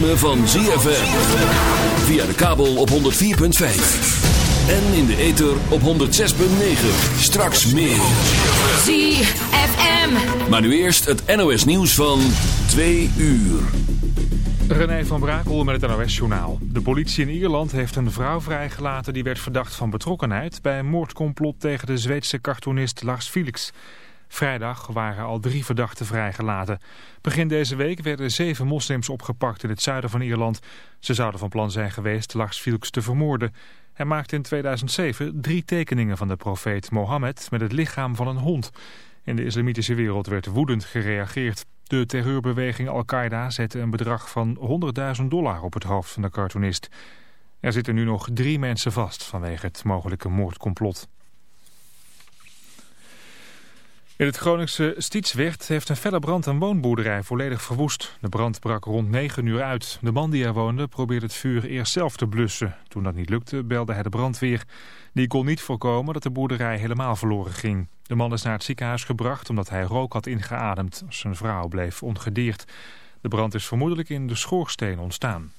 Ritme van ZFM. Via de kabel op 104.5. En in de ether op 106.9. Straks meer. ZFM. Maar nu eerst het NOS nieuws van 2 uur. René van Brakel met het NOS-journaal. De politie in Ierland heeft een vrouw vrijgelaten die werd verdacht van betrokkenheid... bij een moordcomplot tegen de Zweedse cartoonist Lars Felix... Vrijdag waren al drie verdachten vrijgelaten. Begin deze week werden zeven moslims opgepakt in het zuiden van Ierland. Ze zouden van plan zijn geweest Lars Vilks te vermoorden. Hij maakte in 2007 drie tekeningen van de profeet Mohammed met het lichaam van een hond. In de islamitische wereld werd woedend gereageerd. De terreurbeweging Al-Qaeda zette een bedrag van 100.000 dollar op het hoofd van de cartoonist. Er zitten nu nog drie mensen vast vanwege het mogelijke moordcomplot. In het Groningse Stietswerd heeft een felle brand een woonboerderij volledig verwoest. De brand brak rond 9 uur uit. De man die er woonde probeerde het vuur eerst zelf te blussen. Toen dat niet lukte belde hij de brandweer. Die kon niet voorkomen dat de boerderij helemaal verloren ging. De man is naar het ziekenhuis gebracht omdat hij rook had ingeademd. Zijn vrouw bleef ongedeerd. De brand is vermoedelijk in de schoorsteen ontstaan.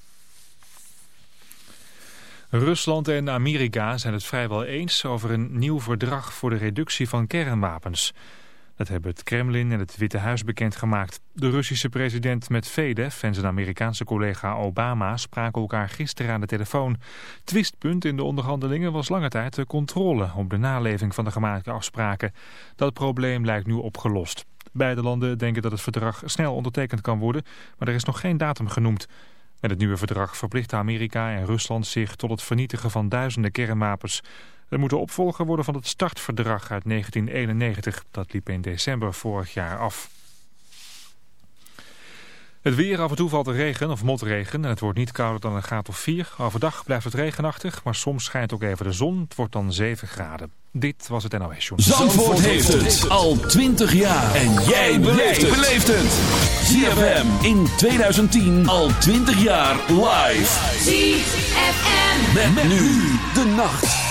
Rusland en Amerika zijn het vrijwel eens over een nieuw verdrag voor de reductie van kernwapens. Dat hebben het Kremlin en het Witte Huis bekendgemaakt. De Russische president Medvedev en zijn Amerikaanse collega Obama spraken elkaar gisteren aan de telefoon. Twistpunt in de onderhandelingen was lange tijd de controle op de naleving van de gemaakte afspraken. Dat probleem lijkt nu opgelost. Beide landen denken dat het verdrag snel ondertekend kan worden, maar er is nog geen datum genoemd. Met het nieuwe verdrag verplichten Amerika en Rusland zich tot het vernietigen van duizenden kernwapens. Er moet een opvolger worden van het startverdrag uit 1991. Dat liep in december vorig jaar af. Het weer, af en toe valt er regen of motregen en het wordt niet kouder dan een graad of 4. Overdag blijft het regenachtig, maar soms schijnt ook even de zon. Het wordt dan 7 graden. Dit was het NOS Journal. Zandvoort, heeft het al 20 jaar. En jij beleeft het. ZFM in 2010 al 20 jaar live. ZFM. met nu de nacht.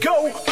go.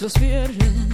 Yo sé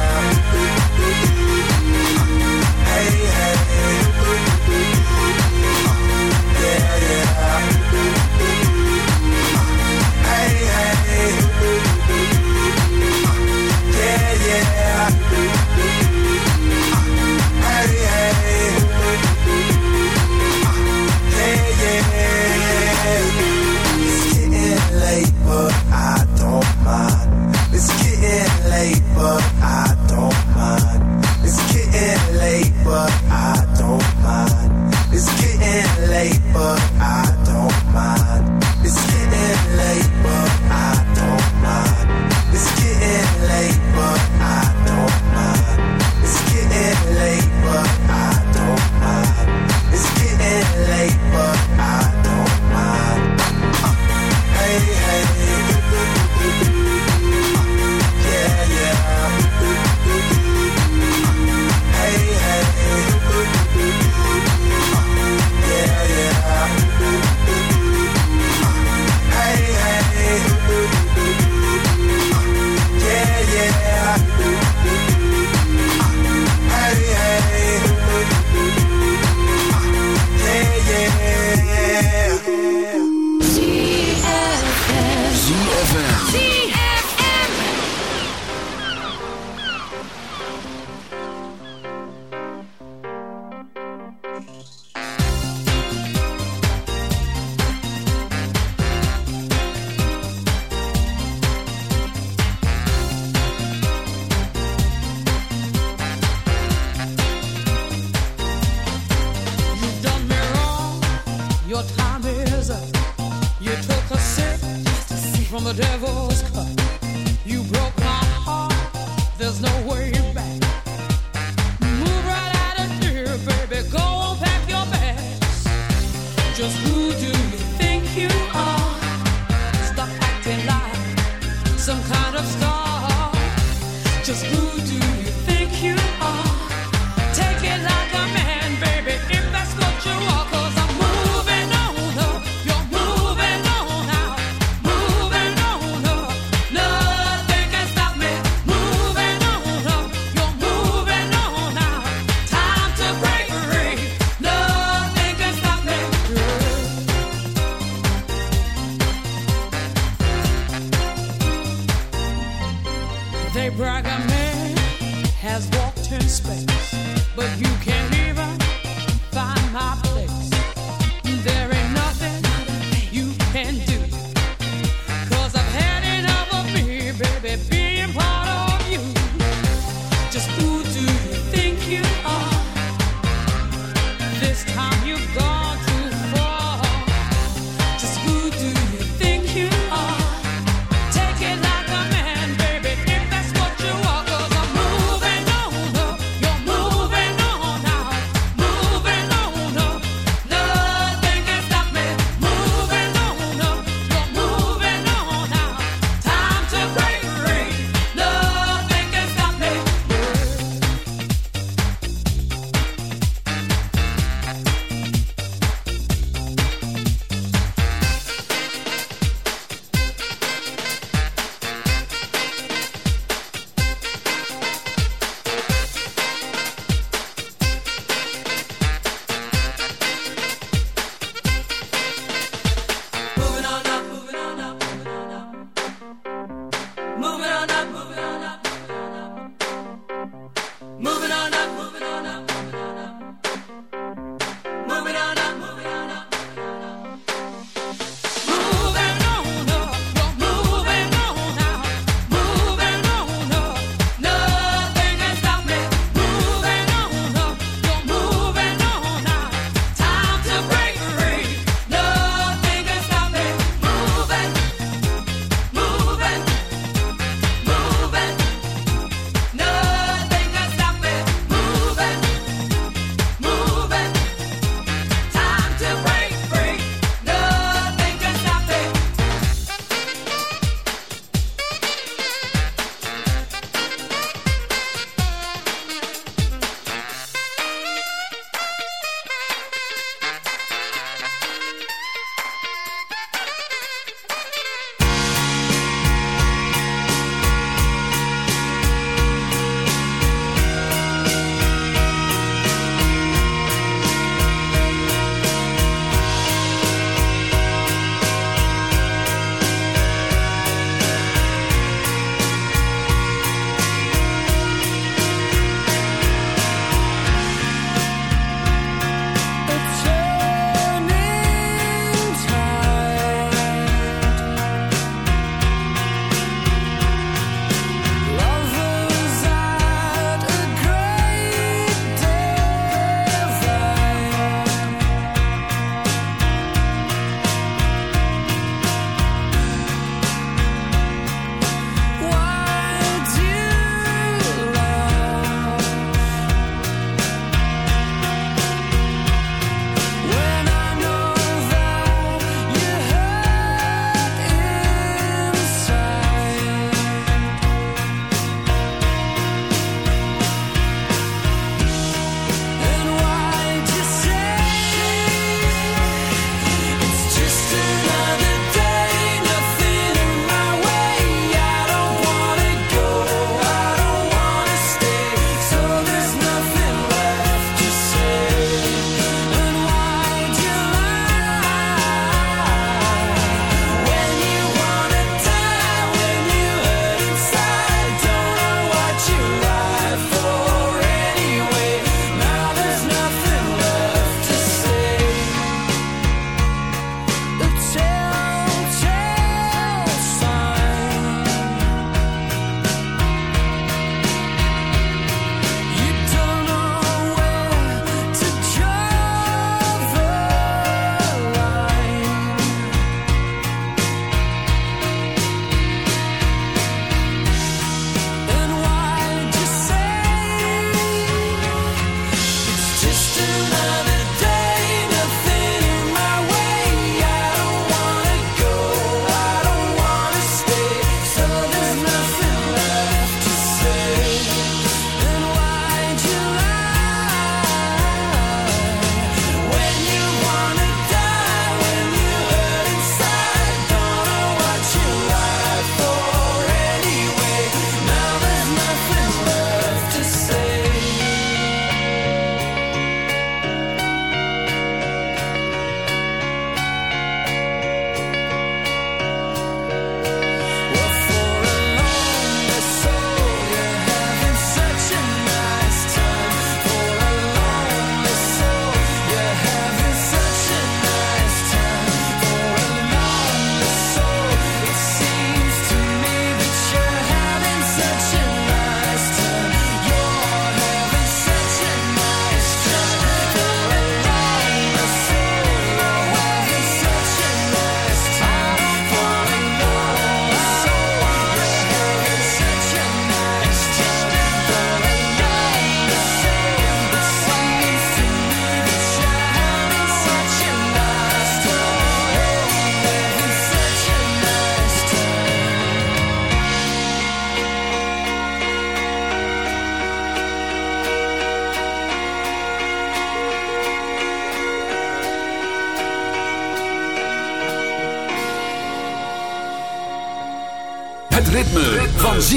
years. You took a sip from the devil's cup. You broke my heart. There's no way back. Move right out of here, baby. Go on, pack your bags. Just who do you think you are? Stop acting like some kind of star. Just who do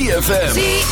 ZFM.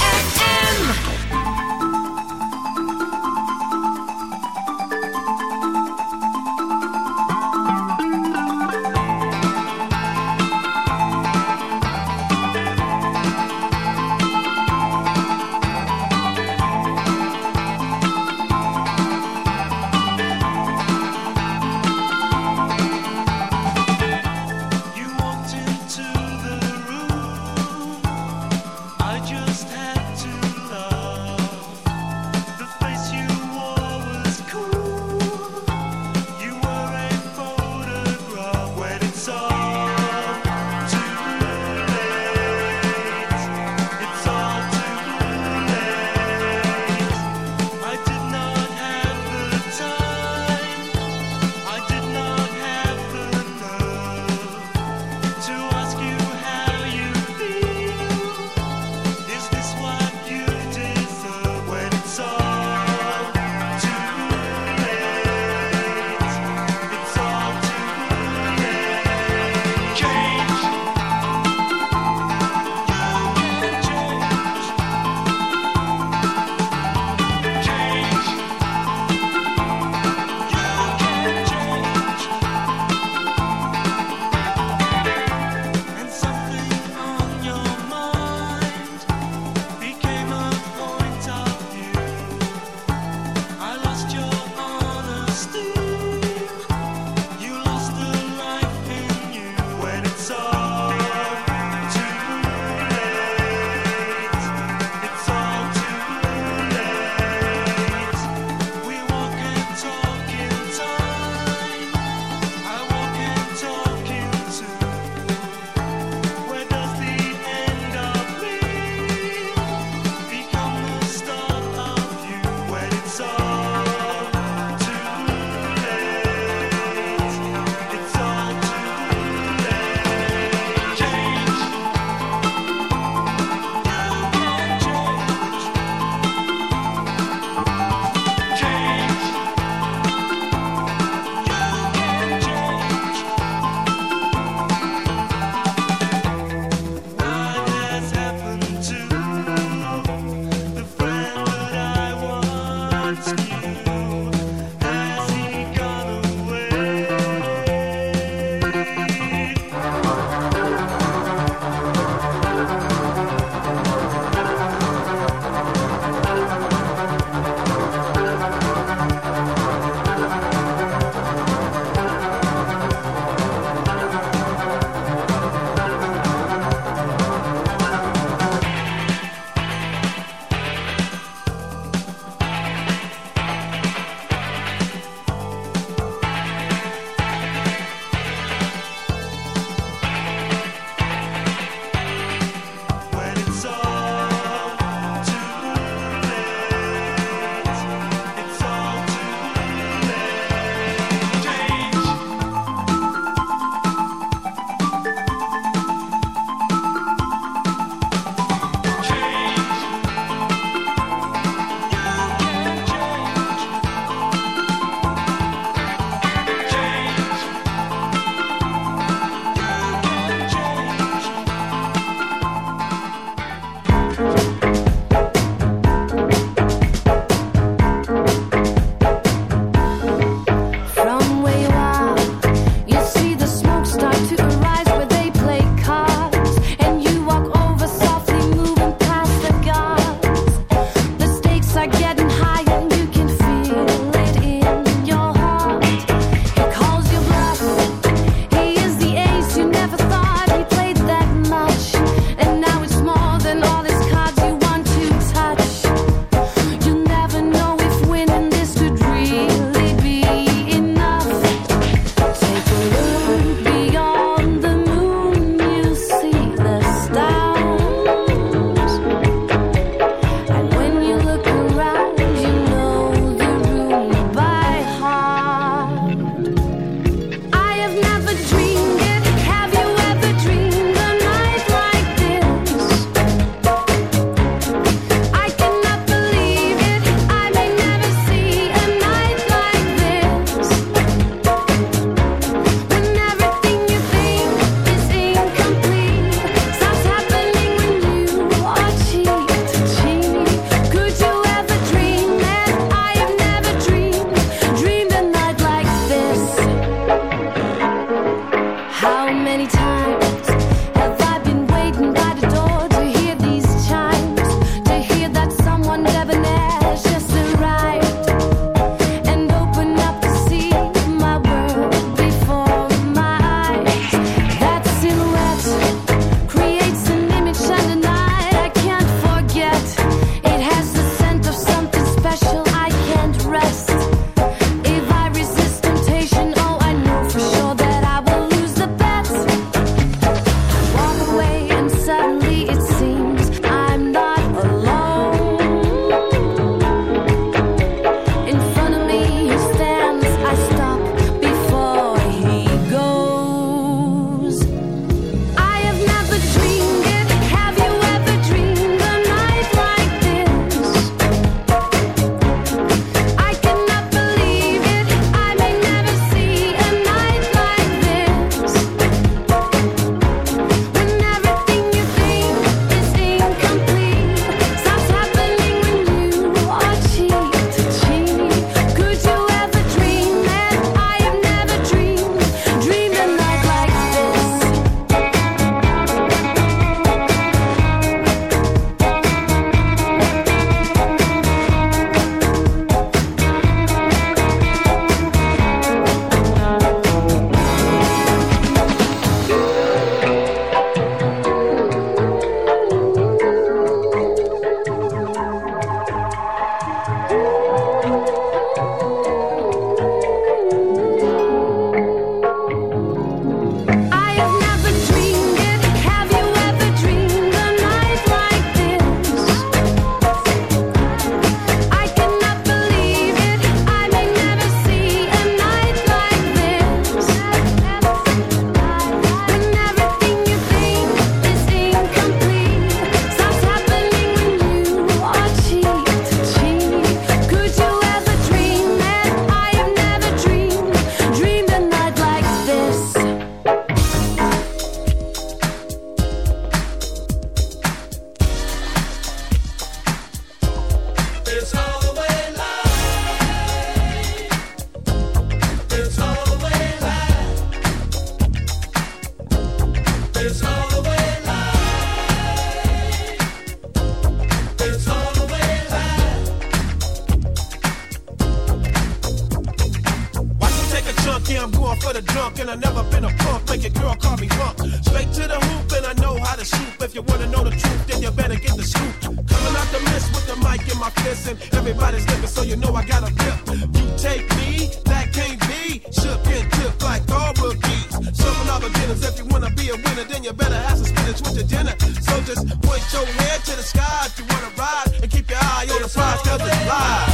beginners. If you wanna be a winner, then you better have some spinach with your dinner. So just point your head to the sky if you wanna ride, and keep your eye on the prize, cause it's live.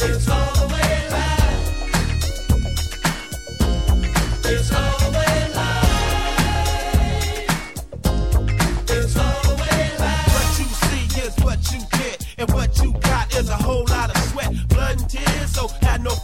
It's way live. It's always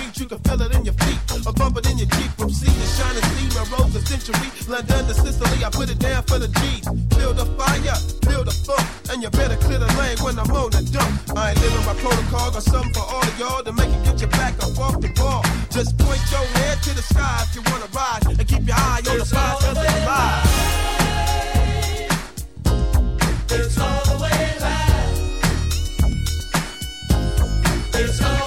street, you can feel it in your feet. A bump it in your cheek from sea to shining sea. My rose a century, London to Sicily, I put it down for the G's. Build a fire, build a funk, and you better clear the lane when I'm on the dump. I ain't living my protocol, got something for all of y'all to make it get your back up off the ball. Just point your head to the sky if you wanna rise, and keep your eye on it's the prize, cause it's live. It's all the way. It's all